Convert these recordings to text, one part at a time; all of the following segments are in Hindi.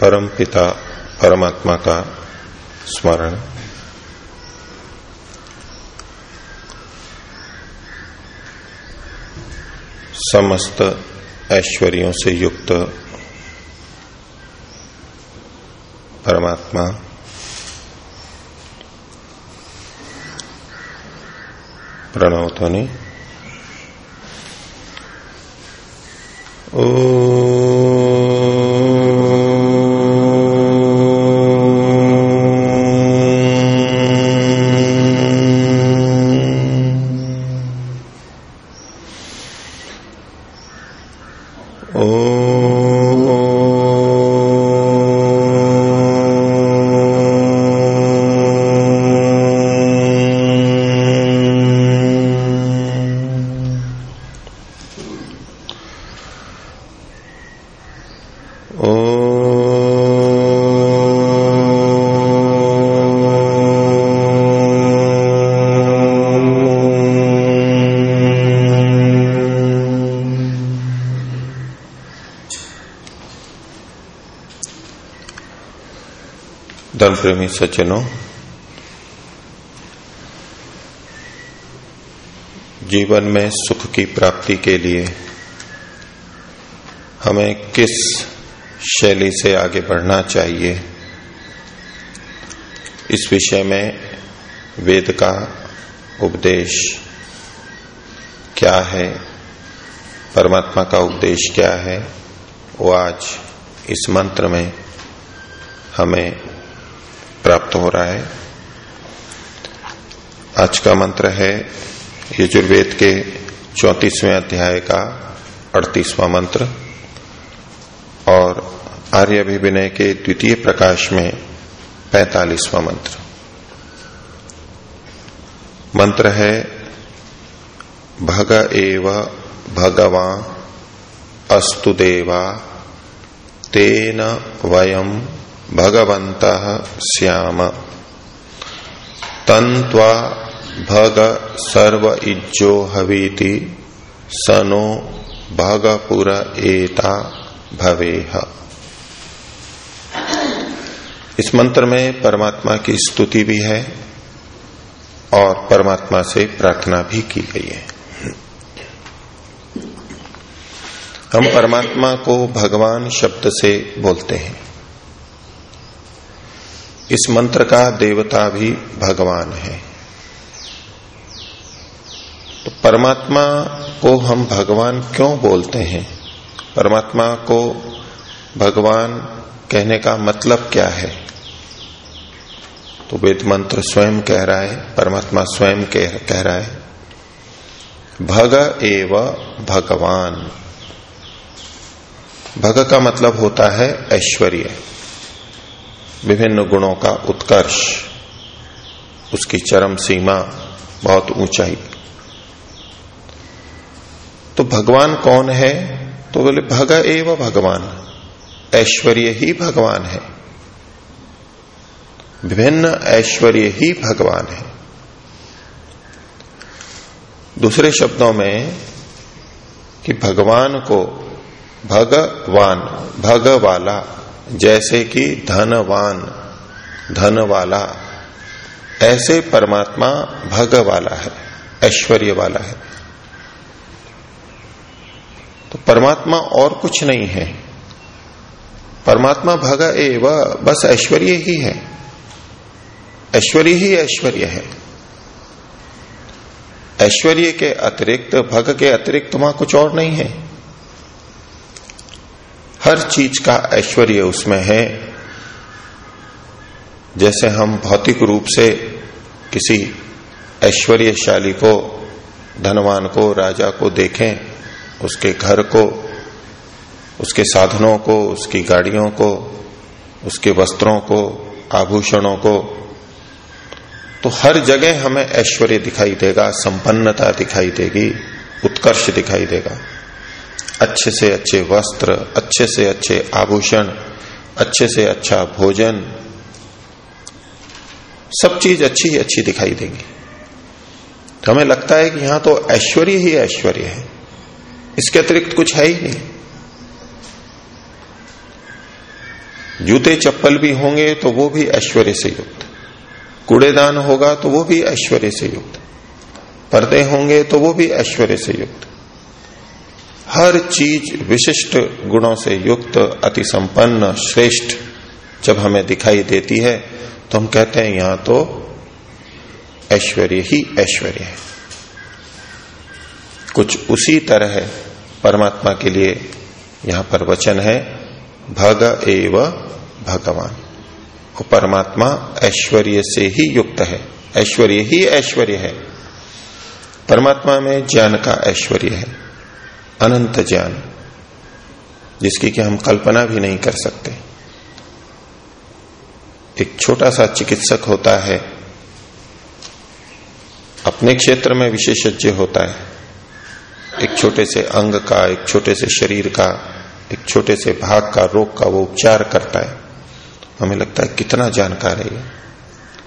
परम पिता परमात्मा का स्मरण। समस्त ऐश्वर्यों से युक्त परमात्मा। प्रणव ध्वनि। धर्म प्रेमी सज्जनों, जीवन में सुख की प्राप्ति के लिए हमें किस शैली से आगे बढ़ना चाहिए? इस विषय में वेद का उपदेश क्या है? परमात्मा का उपदेश क्या है? वो आज इस मंत्र में हमें प्राप्त हो रहा है। आज का मंत्र है यजुर्वेद के चौतीसवें अध्याय का अड़तीसवां मंत्र। और आर्य अभिविनय के द्वितीय प्रकाश में पैतालीसवां मंत्र। मंत्र है, भग एव भगवा अस्तु देवा, तेन वयम भगवंत श्याम। तन्वा भग सर्व इज्जो हवीति, सनो भगपुर एता भवेह। इस मंत्र में परमात्मा की स्तुति भी है और परमात्मा से प्रार्थना भी की गई है। हम परमात्मा को भगवान शब्द से बोलते हैं। इस मंत्र का देवता भी भगवान है। तो परमात्मा को हम भगवान क्यों बोलते हैं? परमात्मा को भगवान कहने का मतलब क्या है? तो वेद मंत्र स्वयं कह रहा है परमात्मा स्वयं कह, रहा है भग एव भगवान। भग का मतलब होता है ऐश्वर्य। विभिन्न गुणों का उत्कर्ष, उसकी चरम सीमा बहुत ऊंचाई। तो भगवान कौन है? तो बोले, भग एव भगवान, ऐश्वर्य ही भगवान है। विभिन्न ऐश्वर्य ही भगवान है। दूसरे शब्दों में कि भगवान को भगवान, भग वाला जैसे कि धनवान धन वाला ऐसे परमात्मा भग वाला है, ऐश्वर्य वाला है। तो परमात्मा और कुछ नहीं है। परमात्मा भग एव, बस ऐश्वर्य ही है। ऐश्वर्य ही ऐश्वर्य है। ऐश्वर्य के अतिरिक्त, भग के अतिरिक्त वहाँ कुछ और नहीं है। हर चीज़ का ऐश्वर्य उसमें है। जैसे हम भौतिक रूप से किसी ऐश्वर्यशाली को, धनवान को, राजा को देखें, उसके घर को, उसके साधनों को, उसकी गाड़ियों को, उसके वस्त्रों को, आभूषणों को तो हर जगह हमें ऐश्वर्य दिखाई देगा, संपन्नता दिखाई देगी, उत्कर्ष दिखाई देगा। अच्छे से अच्छे वस्त्र, अच्छे से अच्छे आभूषण, अच्छे से अच्छा भोजन, सब चीज़ अच्छी ही अच्छी दिखाई देंगी। तो हमें लगता है कि यहाँ तो ऐश्वर्य ही ऐश्वर्य है। इसके अतिरिक्त कुछ है ही नहीं। जूते चप्पल भी होंगे तो वो भी ऐश्वर्य से युक्त। कूड़ेदान होगा तो वो भी ऐश्वर्य से युक्त। पर्दे होंगे तो वो भी ऐश्वर्य से युक्त। हर चीज़ विशिष्ट गुणों से युक्त, अति संपन्न, श्रेष्ठ जब हमें दिखाई देती है तो हम कहते हैं, यहाँ तो ऐश्वर्य ही ऐश्वर्य है। कुछ उसी तरह परमात्मा के लिए यहाँ पर वचन है, भग एव भगवान। वो परमात्मा ऐश्वर्य से ही युक्त है। ऐश्वर्य ही ऐश्वर्य है। परमात्मा में ज्ञान का ऐश्वर्य है। अनंत ज्ञान, जिसकी कि हम कल्पना भी नहीं कर सकते। एक छोटा सा चिकित्सक होता है, अपने क्षेत्र में विशेषज्ञ होता है। एक छोटे से अंग का, एक छोटे से शरीर का, एक छोटे से भाग का, रोग का वो उपचार करता है। हमें लगता है कितना जानकार है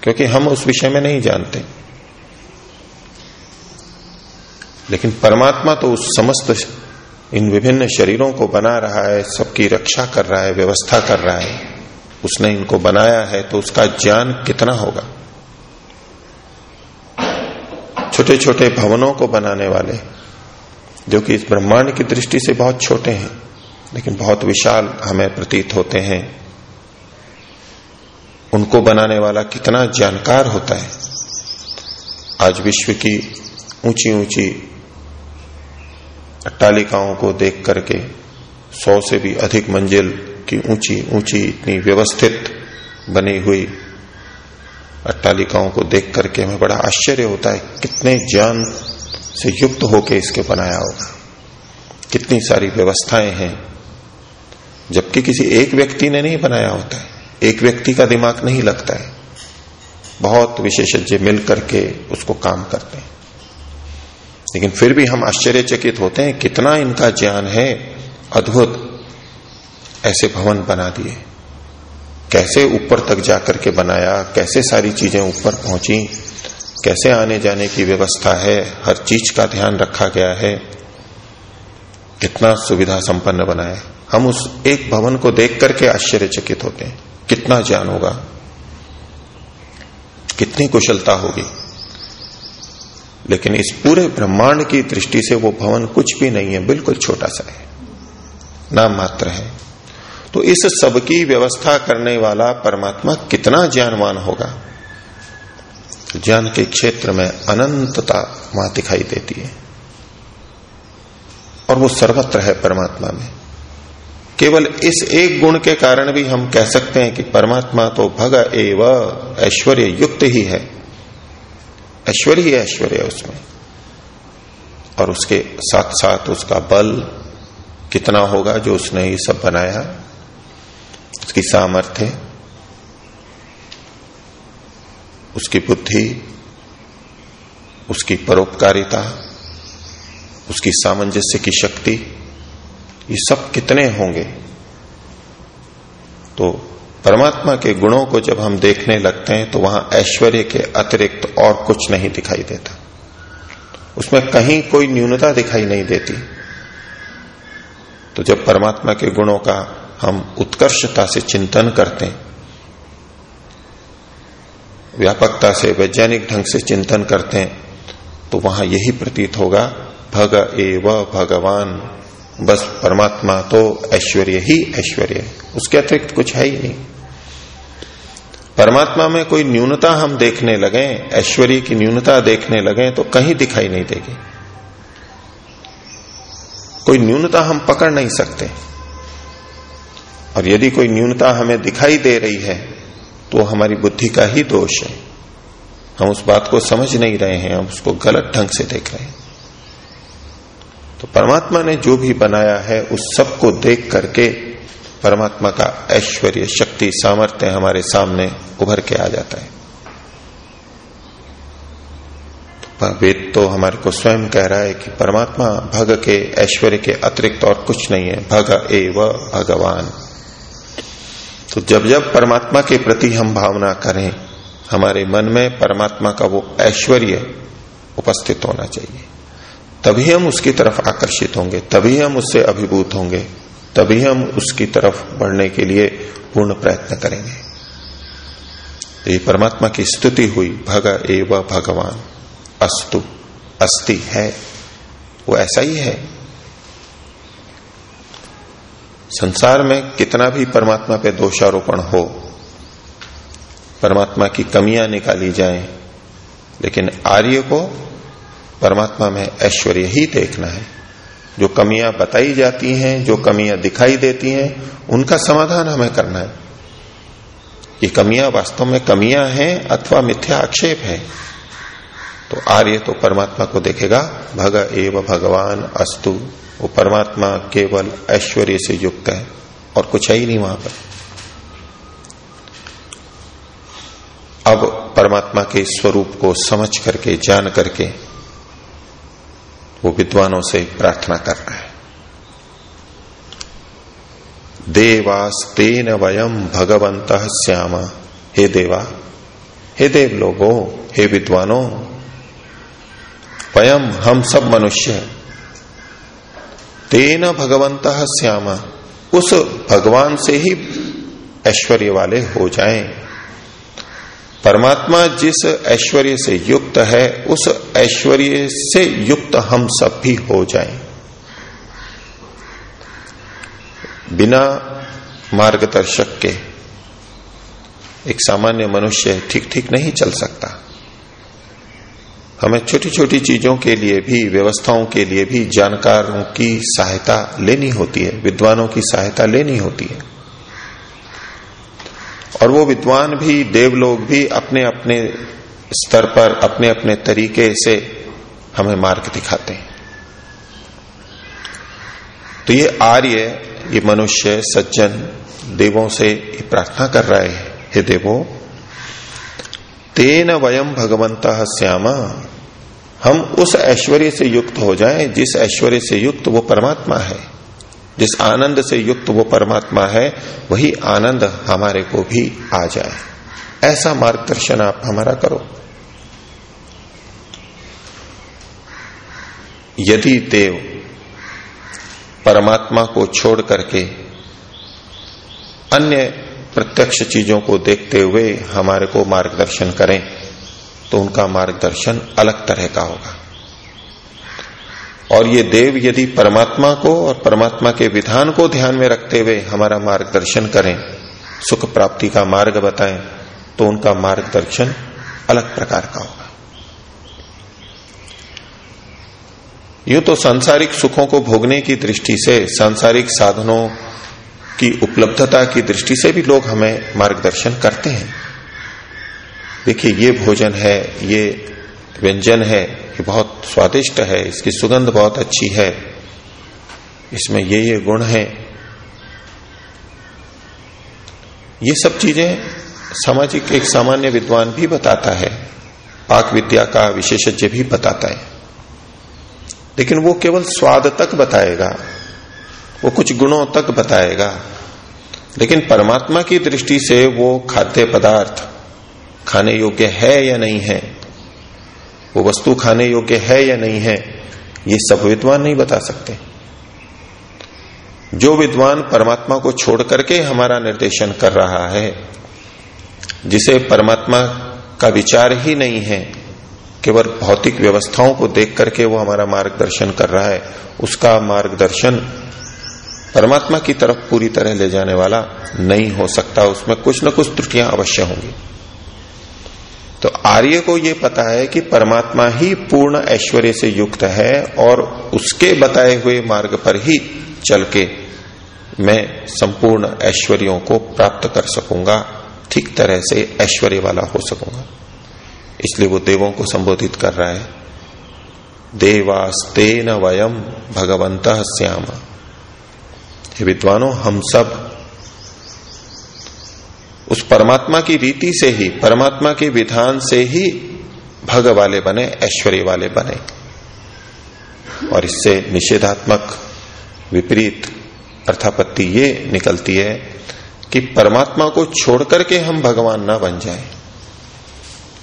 क्योंकि हम उस विषय में नहीं जानते। लेकिन परमात्मा तो उस समस्त इन विभिन्न शरीरों को बना रहा है, सबकी रक्षा कर रहा है, व्यवस्था कर रहा है। उसने इनको बनाया है तो उसका ज्ञान कितना होगा? छोटे छोटे भवनों को बनाने वाले, जो कि इस ब्रह्मांड की दृष्टि से बहुत छोटे हैं, लेकिन बहुत विशाल हमें प्रतीत होते हैं। उनको बनाने वाला कितना जानकार होता है। आज विश्व की ऊँची ऊँची अट्टालिकाओं को देख करके सौ से भी अधिक मंजिल की ऊँची ऊँची इतनी व्यवस्थित बनी हुई अट्टालिकाओं को देख करके हमें बड़ा आश्चर्य होता है कितने ज्ञान से युक्त होके इसके बनाया होगा। कितनी सारी व्यवस्थाएँ हैं, जबकि किसी एक व्यक्ति ने नहीं बनाया होता है। एक व्यक्ति का दिमाग नहीं लगता है। बहुत विशेषज्ञ मिल करके उसको काम करते हैं। लेकिन फिर भी हम आश्चर्यचकित होते हैं, कितना इनका ज्ञान है, अद्भुत। ऐसे भवन बना दिए। कैसे ऊपर तक जाकर के बनाया, कैसे सारी चीज़ें ऊपर पहुँची, कैसे आने जाने की व्यवस्था है, हर चीज़ का ध्यान रखा गया है। कितना सुविधा संपन्न बनाया हम उस एक भवन को देख करके आश्चर्यचकित होते हैं। कितना ज्ञान होगा? कितनी कुशलता होगी? लेकिन इस पूरे ब्रह्मांड की दृष्टि से वो भवन कुछ भी नहीं है, बिल्कुल छोटा सा है, नाम मात्र है। तो इस सब की व्यवस्था करने वाला परमात्मा कितना ज्ञानवान होगा? ज्ञान के क्षेत्र में अनंतता वहाँ दिखाई देती है। और वो सर्वत्र है परमात्मा में। केवल इस एक गुण के कारण भी हम कह सकते हैं कि परमात्मा तो भग एव, ऐश्वर्य युक्त ही है। ऐश्वर्य ही ऐश्वर्य है उसमें। और उसके साथ साथ उसका बल कितना होगा जो उसने ये सब बनाया, उसकी सामर्थ्य, उसकी बुद्धि, उसकी परोपकारिता, उसकी सामंजस्य की शक्ति, ये सब कितने होंगे? तो परमात्मा के गुणों को जब हम देखने लगते हैं तो वहाँ ऐश्वर्य के अतिरिक्त और कुछ नहीं दिखाई देता। उसमें कहीं कोई न्यूनता दिखाई नहीं देती। तो जब परमात्मा के गुणों का हम उत्कर्षता से चिंतन करते हैं, व्यापकता से, वैज्ञानिक ढंग से चिंतन करते हैं तो वहाँ यही प्रतीत होगा, भग एव भगवान, बस परमात्मा तो ऐश्वर्य ही ऐश्वर्य उसके अतिरिक्त कुछ है ही नहीं। परमात्मा में कोई न्यूनता हम देखने लगे, ऐश्वर्य की न्यूनता देखने लगे तो कहीं दिखाई नहीं देगी। कोई न्यूनता हम पकड़ नहीं सकते। और यदि कोई न्यूनता हमें दिखाई दे रही है तो हमारी बुद्धि का ही दोष है। हम उस बात को समझ नहीं रहे हैं, हम उसको गलत ढंग से देख रहे हैं। तो परमात्मा ने जो भी बनाया है, उस सबको देख करके परमात्मा का ऐश्वर्य, शक्ति, सामर्थ्य हमारे सामने उभर के आ जाता है। तो वेद तो हमारे को स्वयं कह रहा है कि परमात्मा भग के ऐश्वर्य के अतिरिक्त और कुछ नहीं है। भग एव भगवान। तो जब जब परमात्मा के प्रति हम भावना करें, हमारे मन में परमात्मा का वो ऐश्वर्य उपस्थित होना चाहिए। तभी हम उसकी तरफ़ आकर्षित होंगे, तभी हम उससे अभिभूत होंगे। तभी हम उसकी तरफ़ बढ़ने के लिए पूर्ण प्रयत्न करेंगे। तो ये परमात्मा की स्तुति हुई, भग एव भगवान। अस्तु, अस्ति है। वो ऐसा ही है। संसार में कितना भी परमात्मा पे दोषारोपण हो, परमात्मा की कमियाँ निकाली जाएँ, लेकिन आर्य को परमात्मा में ऐश्वर्य ही देखना है। जो कमियाँ बताई जाती हैं, जो कमियाँ दिखाई देती हैं, उनका समाधान हमें करना है। ये कमियाँ वास्तव में कमियाँ हैं अथवा मिथ्या आक्षेप है। तो आर्य तो परमात्मा को देखेगा, भग एव भगवान अस्तु। वो परमात्मा केवल ऐश्वर्य से युक्त है और कुछ है ही नहीं वहाँ पर। अब परमात्मा के स्वरूप को समझ करके, जान करके वो विद्वानों से प्रार्थना कर रहा है। देवास्तेन वयम भगवंत श्याम। हे देवा, हे देव लोगो, हे विद्वानों वयम हम सब मनुष्य तेन भगवंत श्याम, उस भगवान से ही ऐश्वर्य वाले हो जाएँ। परमात्मा जिस ऐश्वर्य से युक्त है, उस ऐश्वर्य से युक्त हम सब भी हो जाएँ। बिना मार्गदर्शक के एक सामान्य मनुष्य ठीक ठीक नहीं चल सकता। हमें छोटी छोटी चीज़ों के लिए भी, व्यवस्थाओं के लिए भी, जानकारों की सहायता लेनी होती है, विद्वानों की सहायता लेनी होती है। और वो विद्वान भी देवलोग भी अपने अपने स्तर पर, अपने अपने तरीके से हमें मार्ग दिखाते हैं। तो ये आर्य, ये मनुष्य, सज्जन, देवों से प्रार्थना कर रहा है, हे देवो, तेन वयम भगवंत श्यामा। हम उस ऐश्वर्य से युक्त हो जाएँ जिस ऐश्वर्य से युक्त वो परमात्मा है। जिस आनंद से युक्त वो परमात्मा है, वही आनंद हमारे को भी आ जाए। ऐसा मार्गदर्शन आप हमारा करो। यदि देव परमात्मा को छोड़ करके अन्य प्रत्यक्ष चीज़ों को देखते हुए हमारे को मार्गदर्शन करें तो उनका मार्गदर्शन अलग तरह का होगा। और ये देव यदि परमात्मा को और परमात्मा के विधान को ध्यान में रखते हुए हमारा मार्गदर्शन करें, सुख प्राप्ति का मार्ग बताएँ तो उनका मार्गदर्शन अलग प्रकार का होगा। यूँ तो सांसारिक सुखों को भोगने की दृष्टि से, सांसारिक साधनों की उपलब्धता की दृष्टि से भी लोग हमें मार्गदर्शन करते हैं। देखिए, ये भोजन है, ये व्यंजन है ये बहुत स्वादिष्ट है, इसकी सुगंध बहुत अच्छी है। इसमें ये ये गुण है। ये सब चीज़ें सामाजिक एक सामान्य विद्वान भी बताता है, पाक विद्या का विशेषज्ञ भी बताता है। लेकिन वो केवल स्वाद तक बताएगा, वो कुछ गुणों तक बताएगा। लेकिन परमात्मा की दृष्टि से वो खाद्य पदार्थ खाने योग्य है या नहीं है वो वस्तु खाने योग्य है या नहीं है, ये सब विद्वान नहीं बता सकते। जो विद्वान परमात्मा को छोड़ करके हमारा निर्देशन कर रहा है, जिसे परमात्मा का विचार ही नहीं है, केवल भौतिक व्यवस्थाओं को देख करके वो हमारा मार्गदर्शन कर रहा है, उसका मार्गदर्शन परमात्मा की तरफ़ पूरी तरह ले जाने वाला नहीं हो सकता। उसमें कुछ न कुछ त्रुटियाँ अवश्य होंगी। तो आर्य को यह पता है कि परमात्मा ही पूर्ण ऐश्वर्य से युक्त है और उसके बताए हुए मार्ग पर ही चल के मैं संपूर्ण ऐश्वर्यों को प्राप्त कर सकूँगा, ठीक तरह से ऐश्वर्य वाला हो सकूँगा। इसलिए वो देवों को संबोधित कर रहा है, देवास्तेन वयम भगवंत श्याम। विद्वानों, हम सब उस परमात्मा की रीति से ही, परमात्मा के विधान से ही भग वाले बने, ऐश्वर्य वाले बने। और इससे निषेधात्मक विपरीत अर्थापत्ति ये निकलती है कि परमात्मा को छोड़ करके हम भगवान ना बन जाएँ।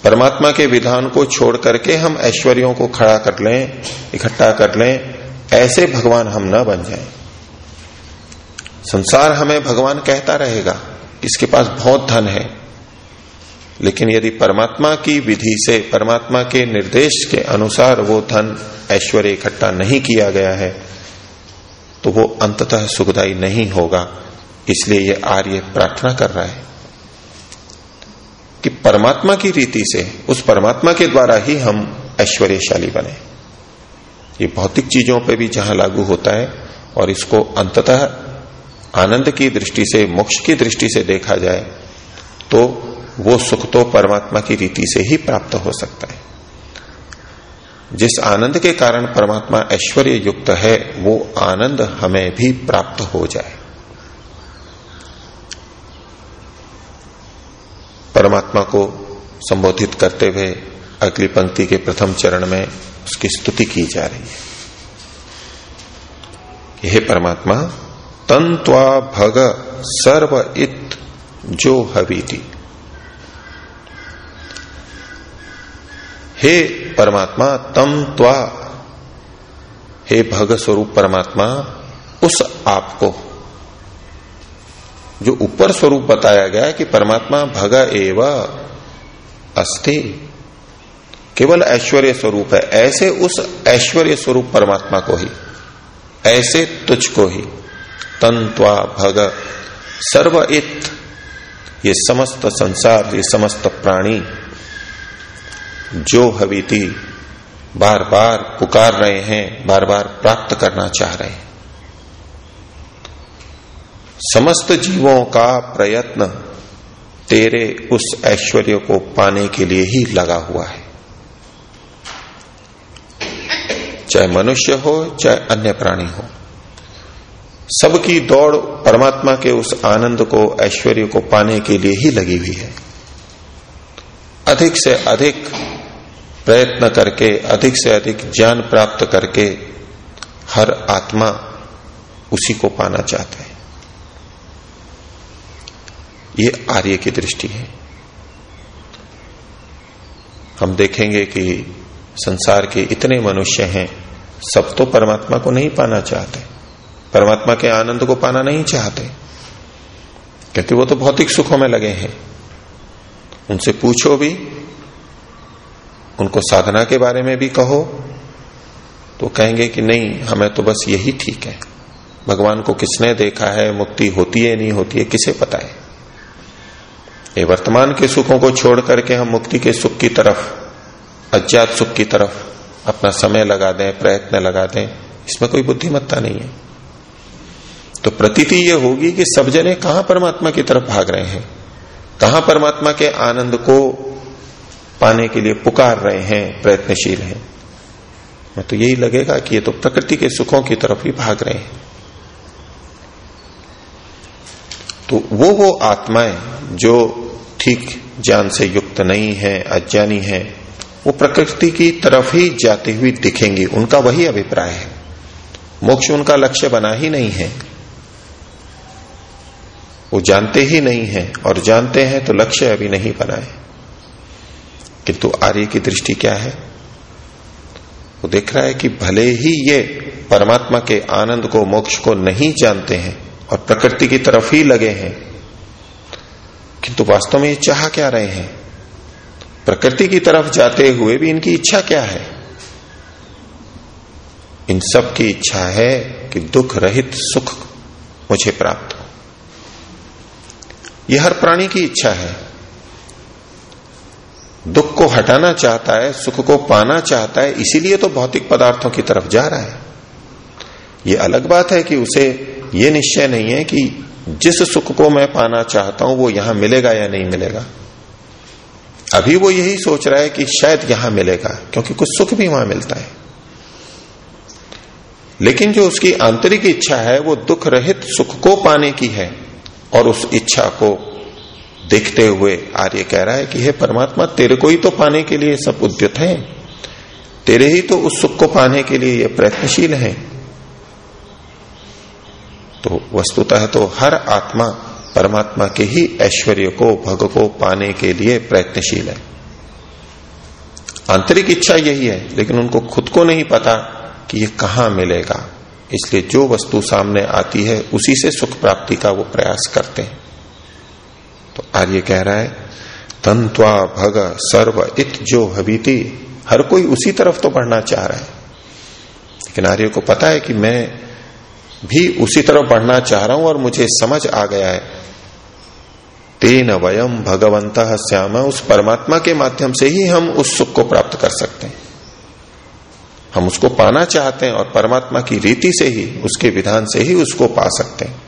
परमात्मा के विधान को छोड़ करके हम ऐश्वर्यों को खड़ा कर लें, इकट्ठा कर लें, ऐसे भगवान हम ना बन जाएँ। संसार हमें भगवान कहता रहेगा। इसके पास बहुत धन है। लेकिन यदि परमात्मा की विधि से, परमात्मा के निर्देश के अनुसार वो धन ऐश्वर्य इकट्ठा नहीं किया गया है तो वो अंततः सुखदायी नहीं होगा। इसलिए ये आर्य प्रार्थना कर रहा है कि परमात्मा की रीति से, उस परमात्मा के द्वारा ही हम ऐश्वर्यशाली बने। ये भौतिक चीज़ों पे भी जहाँ लागू होता है और इसको अंततः आनंद की दृष्टि से, मोक्ष की दृष्टि से देखा जाए तो वो सुख तो परमात्मा की रीति से ही प्राप्त हो सकता है। जिस आनंद के कारण परमात्मा ऐश्वर्य युक्त है, वो आनंद हमें भी प्राप्त हो जाए। परमात्मा को संबोधित करते हुए अगली पंक्ति के प्रथम चरण में उसकी स्तुति की जा रही है। हे परमात्मा तंत्वा भग सर्व इत जो हवीति। हे परमात्मा तम त्वा हे भग स्वरूप परमात्मा, उस आपको, जो ऊपर स्वरूप बताया गया कि परमात्मा भग एव अस्थि केवल ऐश्वर्य स्वरूप है, ऐसे उस ऐश्वर्य स्वरूप परमात्मा को ही, ऐसे तुझ को ही। तंत्वा भग। सर्व इत। ये समस्त संसार, ये समस्त प्राणी, जो हवीती बार बार पुकार रहे हैं बार बार प्राप्त करना चाह रहे हैं। समस्त जीवों का प्रयत्न तेरे उस ऐश्वर्य को पाने के लिए ही लगा हुआ है। चाहे मनुष्य हो, चाहे अन्य प्राणी हो। सबकी दौड़ परमात्मा के उस आनंद को, ऐश्वर्य को पाने के लिए ही लगी हुई है। अधिक से अधिक प्रयत्न करके, अधिक से अधिक ज्ञान प्राप्त करके हर आत्मा उसी को पाना चाहते हैं। ये आर्य की दृष्टि है। हम देखेंगे कि संसार के इतने मनुष्य हैं, सब तो परमात्मा को नहीं पाना चाहते। परमात्मा के आनंद को पाना नहीं चाहते। क्योंकि वो तो भौतिक सुखों में लगे हैं। उनसे पूछो भी, उनको साधना के बारे में भी कहो तो कहेंगे कि नहीं, हमें तो बस यही ठीक है। भगवान को किसने देखा है, मुक्ति होती है, नहीं होती है, किसे पता है? ये वर्तमान के सुखों को छोड़ करके हम मुक्ति के सुख की तरफ़, अज्ञात सुख की तरफ़ अपना समय लगा दें, प्रयत्न लगा दें, इसमें कोई बुद्धिमत्ता नहीं है। तो प्रतीति ये होगी कि सब जने कहा परमात्मा की तरफ़ भाग रहे हैं? कहाँ परमात्मा के आनंद को पाने के लिए पुकार रहे हैं, प्रयत्नशील हैं? मैं तो यही लगेगा कि ये तो प्रकृति के सुखों की तरफ़ ही भाग रहे हैं। तो वो वो आत्माएँ जो ठीक ज्ञान से युक्त नहीं है, अज्ञानी है, वो प्रकृति की तरफ़ ही जाती हुई दिखेंगी। उनका वही अभिप्राय है। मोक्ष उनका लक्ष्य बना ही नहीं है। वो जानते ही नहीं है और जानते हैं तो लक्ष्य अभी नहीं बनाए किंतु आर्य की दृष्टि क्या है? वो देख रहा है कि भले ही ये परमात्मा के आनंद को, मोक्ष को नहीं जानते हैं और प्रकृति की तरफ़ ही लगे हैं, किंतु वास्तव में ये चाह क्या रहे हैं? प्रकृति की तरफ़ जाते हुए भी इनकी इच्छा क्या है? इन सब की इच्छा है कि दुख रहित सुख मुझे प्राप्त यह हर प्राणी की इच्छा है। दुख को हटाना चाहता है, सुख को पाना चाहता है, इसीलिए तो भौतिक पदार्थों की तरफ़ जा रहा है। ये अलग बात है कि उसे ये निश्चय नहीं है कि जिस सुख को मैं पाना चाहता हूँ, वो यहाँ मिलेगा या नहीं मिलेगा। अभी वो यही सोच रहा है कि शायद यहाँ मिलेगा, क्योंकि कुछ सुख भी वहाँ मिलता है। लेकिन जो उसकी आंतरिक इच्छा है, वो दुख रहित सुख को पाने की है। और उस इच्छा को देखते हुए आर्य कह रहा है कि हे परमात्मा, तेरे को ही तो पाने के लिए सब उद्यत है। तेरे ही तो उस सुख को पाने के लिए ये प्रयत्नशील है। तो वस्तुतः तो हर आत्मा परमात्मा के ही ऐश्वर्य को, भग को पाने के लिए प्रयत्नशील है। आंतरिक इच्छा यही है, लेकिन उनको खुद को नहीं पता कि ये कहाँ मिलेगा। इसलिए जो वस्तु सामने आती है, उसी से सुख प्राप्ति का वो प्रयास करते हैं। तो आर्य कह रहा है तंत्वा भग सर्व इत जो हबीती हर कोई उसी तरफ़ तो बढ़ना चाह रहा है। लेकिन आर्य को पता है कि मैं भी उसी तरफ़ बढ़ना चाह रहा हूँ और मुझे समझ आ गया है। तेन वयम भगवंत श्याम, उस परमात्मा के माध्यम से ही हम उस सुख को प्राप्त कर सकते हैं। हम उसको पाना चाहते हैं और परमात्मा की रीति से ही, उसके विधान से ही उसको पा सकते हैं।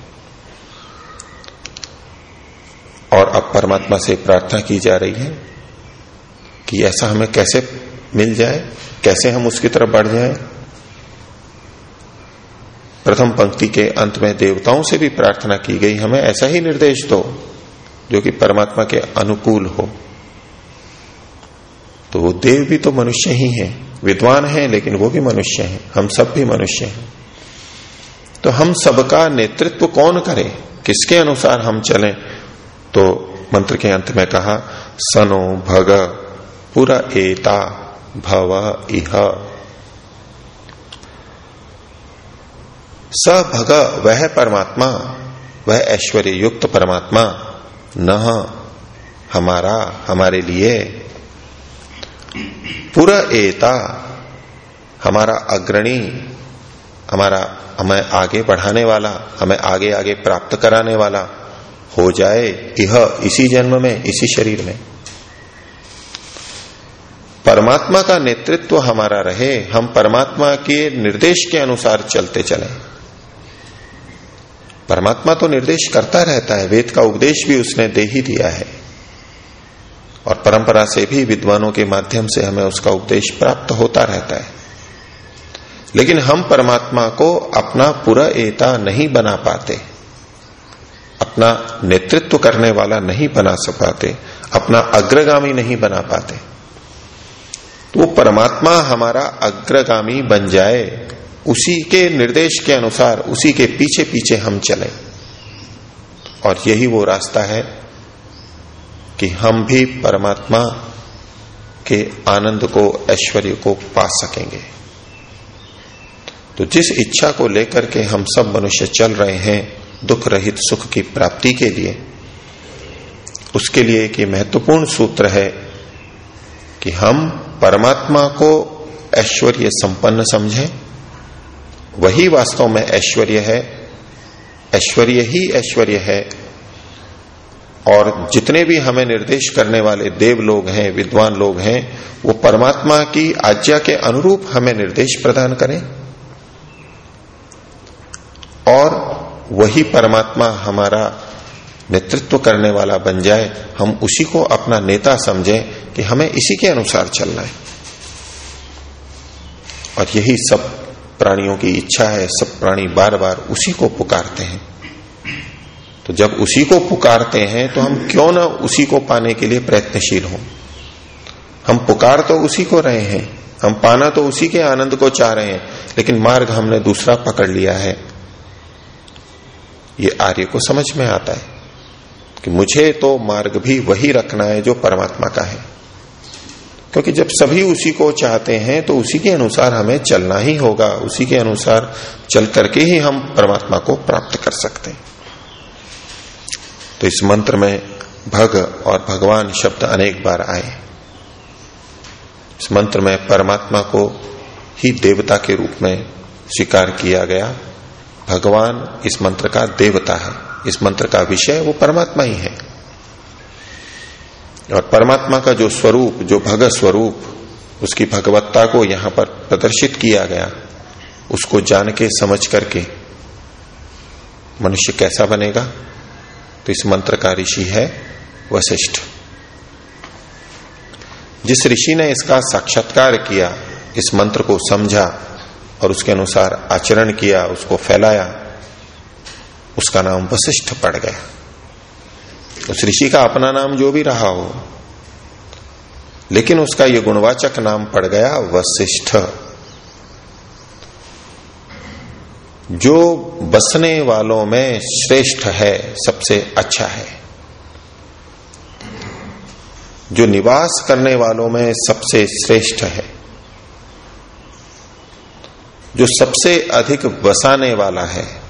और अब परमात्मा से प्रार्थना की जा रही है कि ऐसा हमें कैसे मिल जाए, कैसे हम उसकी तरफ़ बढ़ जाएँ। प्रथम पंक्ति के अंत में देवताओं से भी प्रार्थना की गई, हमें ऐसा ही निर्देश दो, जो कि परमात्मा के अनुकूल हो। तो वो देव भी तो मनुष्य ही हैं। विद्वान हैं, लेकिन वो भी मनुष्य हैं। हम सब भी मनुष्य हैं। तो हम सबका नेतृत्व कौन करे? किसके अनुसार हम चलें? तो मंत्र के अंत में कहा, सनो भग पुरा एता भव इह। स भग वह परमात्मा, वह ऐश्वर्य युक्त परमात्मा, न हमारा, हमारे लिए पुर एता, हमारा अग्रणी, हमारा, हमें आगे बढ़ाने वाला, हमें आगे आगे प्राप्त कराने वाला हो जाए यह इसी जन्म में, इसी शरीर में। परमात्मा का नेतृत्व हमारा रहे, हम परमात्मा के निर्देश के अनुसार चलते चलें। परमात्मा तो निर्देश करता रहता है, वेद का उपदेश भी उसने दे ही दिया है। और परंपरा से भी विद्वानों के माध्यम से हमें उसका उपदेश प्राप्त होता रहता है। लेकिन हम परमात्मा को अपना पूरा एता नहीं बना पाते, अपना नेतृत्व करने वाला नहीं बना पाते, अपना अग्रगामी नहीं बना पाते। तो वो परमात्मा हमारा अग्रगामी बन जाए, उसी के निर्देश के अनुसार, उसी के पीछे पीछे हम चलें। और यही वो रास्ता है कि हम भी परमात्मा के आनंद को, ऐश्वर्य को पा सकेंगे। तो जिस इच्छा को लेकर के हम सब मनुष्य चल रहे हैं दुख रहित सुख की प्राप्ति के लिए, उसके लिए एक महत्वपूर्ण सूत्र है कि हम परमात्मा को ऐश्वर्य संपन्न समझें। वही वास्तव में ऐश्वर्य है। ऐश्वर्य ही ऐश्वर्य है। और जितने भी हमें निर्देश करने वाले देव लोग हैं, विद्वान लोग हैं, वो परमात्मा की आज्ञा के अनुरूप हमें निर्देश प्रदान करें। और वही परमात्मा हमारा नेतृत्व करने वाला बन जाए, हम उसी को अपना नेता समझें कि हमें इसी के अनुसार चलना है। और यही सब प्राणियों की इच्छा है, सब प्राणी बार बार उसी को पुकारते हैं। तो जब उसी को पुकारते हैं तो हम क्यों ना उसी को पाने के लिए प्रयत्नशील हों? हम पुकार तो उसी को रहे हैं, हम पाना तो उसी के आनंद को चाह रहे हैं, लेकिन मार्ग हमने दूसरा पकड़ लिया है। ये आर्य को समझ में आता है कि मुझे तो मार्ग भी वही रखना है जो परमात्मा का है। क्योंकि जब सभी उसी को चाहते हैं तो उसी के अनुसार हमें चलना ही होगा, उसी के अनुसार चल करके ही हम परमात्मा को प्राप्त कर सकते हैं। तो इस मंत्र में भग और भगवान शब्द अनेक बार आए। इस मंत्र में परमात्मा को ही देवता के रूप में स्वीकार किया गया। भगवान इस मंत्र का देवता है। इस मंत्र का विषय वो परमात्मा ही है। और परमात्मा का जो स्वरूप, जो भगत स्वरूप, उसकी भगवत्ता को यहाँ पर प्रदर्शित किया गया, उसको जान के, समझ करके मनुष्य कैसा बनेगा? तो इस मंत्र का ऋषि है वशिष्ठ। जिस ऋषि ने इसका साक्षात्कार किया, इस मंत्र को समझा और उसके अनुसार आचरण किया, उसको फैलाया, उसका नाम वशिष्ठ पड़ गया। उस ऋषि का अपना नाम जो भी रहा हो, लेकिन उसका यह गुणवाचक नाम पड़ गया वशिष्ठ। जो बसने वालों में श्रेष्ठ है, सबसे अच्छा है। जो निवास करने वालों में सबसे श्रेष्ठ है। जो सबसे अधिक बसाने वाला है,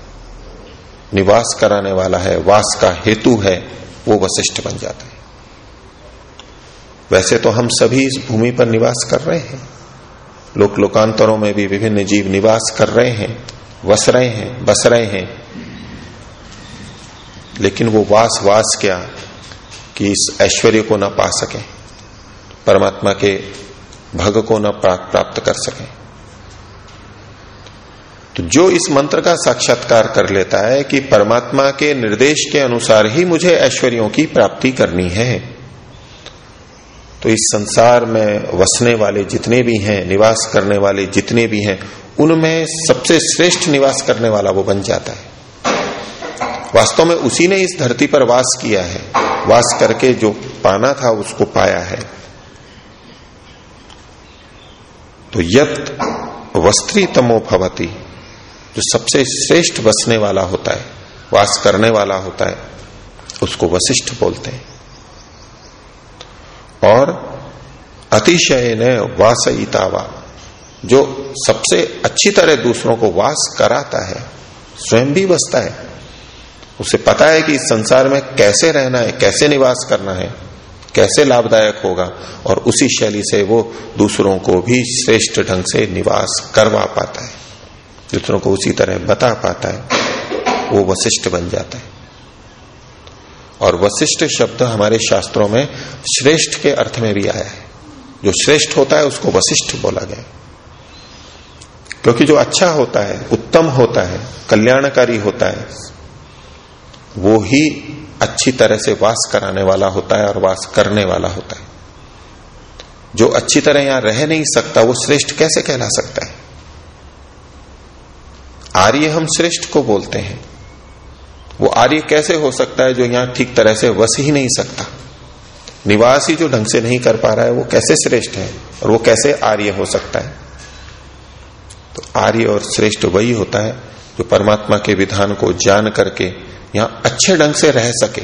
निवास कराने वाला है, वास का हेतु है, वो वशिष्ठ बन जाता है। वैसे तो हम सभी इस भूमि पर निवास कर रहे हैं। लोक लोकांतरों में भी विभिन्न जीव निवास कर रहे हैं। वस रहे हैं, बस रहे हैं। लेकिन वो वास वास क्या कि इस ऐश्वर्य को ना पा सके, परमात्मा के भग को न प्राप्त कर सके। तो जो इस मंत्र का साक्षात्कार कर लेता है कि परमात्मा के निर्देश के अनुसार ही मुझे ऐश्वर्यों की प्राप्ति करनी है तो इस संसार में वसने वाले जितने भी हैं, निवास करने वाले जितने भी हैं उनमें सबसे श्रेष्ठ निवास करने वाला वो बन जाता है। वास्तव में उसी ने इस धरती पर वास किया है। वास करके जो पाना था, उसको पाया है। तो यत वस्त्री तमो भवती, जो सबसे श्रेष्ठ बसने वाला होता है, वास करने वाला होता है, उसको वशिष्ठ बोलते हैं। और अतिशय ने वासईतावा जो सबसे अच्छी तरह दूसरों को वास कराता है, स्वयं भी बसता है। उसे पता है कि इस संसार में कैसे रहना है, कैसे निवास करना है, कैसे लाभदायक होगा, और उसी शैली से वो दूसरों को भी श्रेष्ठ ढंग से निवास करवा पाता है। दूसरों को उसी तरह बता पाता है, वो वशिष्ठ बन जाता है। और वशिष्ठ शब्द हमारे शास्त्रों में श्रेष्ठ के अर्थ में भी आया है। जो श्रेष्ठ होता है, उसको वशिष्ठ बोला गया क्योंकि जो अच्छा होता है, उत्तम होता है, कल्याणकारी होता है, वो ही अच्छी तरह से वास कराने वाला होता है और वास करने वाला होता है। जो अच्छी तरह यहाँ रह नहीं सकता, वो श्रेष्ठ कैसे कहला सकता है? आर्य हम श्रेष्ठ को बोलते हैं। वो आर्य कैसे हो सकता है जो यहाँ ठीक तरह से वस ही नहीं सकता? निवास ही जो ढंग से नहीं कर पा रहा है, वो कैसे श्रेष्ठ है और वो कैसे आर्य हो सकता है? आर्य और श्रेष्ठ वही होता है जो परमात्मा के विधान को जान करके यहाँ अच्छे ढंग से रह सके।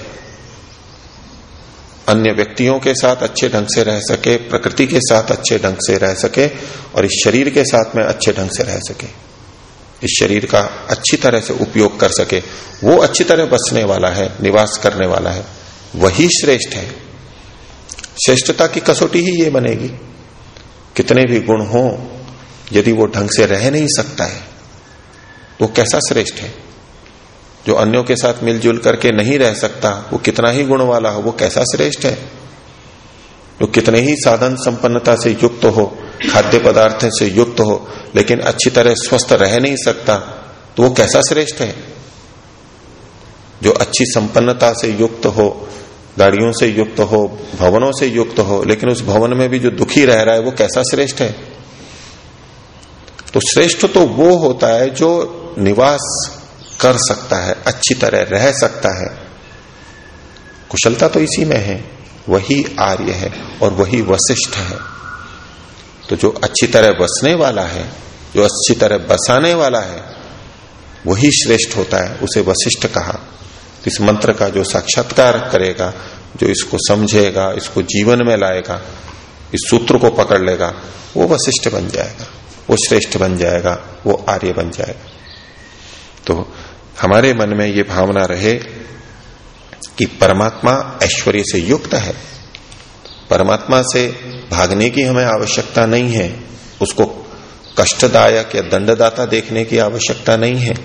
अन्य व्यक्तियों के साथ अच्छे ढंग से रह सके, प्रकृति के साथ अच्छे ढंग से रह सके और इस शरीर के साथ में अच्छे ढंग से रह सके। इस शरीर का अच्छी तरह से उपयोग कर सके। वो अच्छी तरह बसने वाला है, निवास करने वाला है। वही श्रेष्ठ है। श्रेष्ठता की कसौटी ही ये बनेगी। कितने भी गुण हो यदि वो ढंग से रह नहीं सकता है तो कैसा श्रेष्ठ है? जो अन्यों के साथ मिलजुल करके नहीं रह सकता, वो कितना ही गुण वाला हो, वो कैसा श्रेष्ठ है? जो कितने ही साधन संपन्नता से युक्त हो, खाद्य पदार्थ से युक्त हो, लेकिन अच्छी तरह स्वस्थ रह नहीं सकता तो वो कैसा श्रेष्ठ है? जो अच्छी संपन्नता से युक्त हो, गाड़ियों से युक्त हो, भवनों से युक्त हो, लेकिन उस भवन में भी जो दुखी रह रहा है, वो कैसा श्रेष्ठ है? तो श्रेष्ठ तो वो होता है जो निवास कर सकता है, अच्छी तरह रह सकता है। कुशलता तो इसी में है, वही आर्य है और वही वशिष्ठ है। तो जो अच्छी तरह बसने वाला है, जो अच्छी तरह बसाने वाला है, वही श्रेष्ठ होता है, उसे वशिष्ठ कहा। तो इस मंत्र का जो साक्षात्कार करेगा, जो इसको समझेगा, इसको जीवन में लाएगा, इस सूत्र को पकड़ लेगा, वो वशिष्ठ बन जाएगा। वो श्रेष्ठ बन जाएगा, वो आर्य बन जाएगा। तो हमारे मन में ये भावना रहे कि परमात्मा ऐश्वर्य से युक्त है। परमात्मा से भागने की हमें आवश्यकता नहीं है, उसको कष्टदायक या दंडदाता देखने की आवश्यकता नहीं है।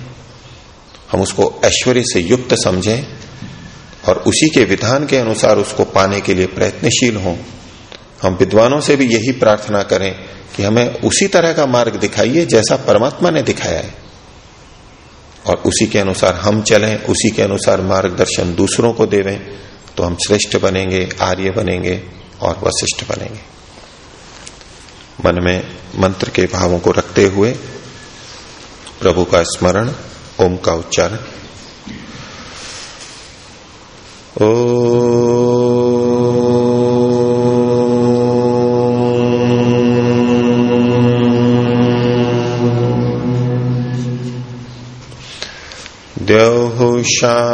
हम उसको ऐश्वर्य से युक्त समझें और उसी के विधान के अनुसार उसको पाने के लिए प्रयत्नशील हों। हम विद्वानों से भी यही प्रार्थना करें कि हमें उसी तरह का मार्ग दिखाइए जैसा परमात्मा ने दिखाया है। और उसी के अनुसार हम चलें, उसी के अनुसार मार्गदर्शन दूसरों को देवें तो हम श्रेष्ठ बनेंगे, आर्य बनेंगे और वशिष्ठ बनेंगे। मन में मंत्र के भावों को रखते हुए प्रभु का स्मरण, ओम का उच्चारण। ओ देव शांति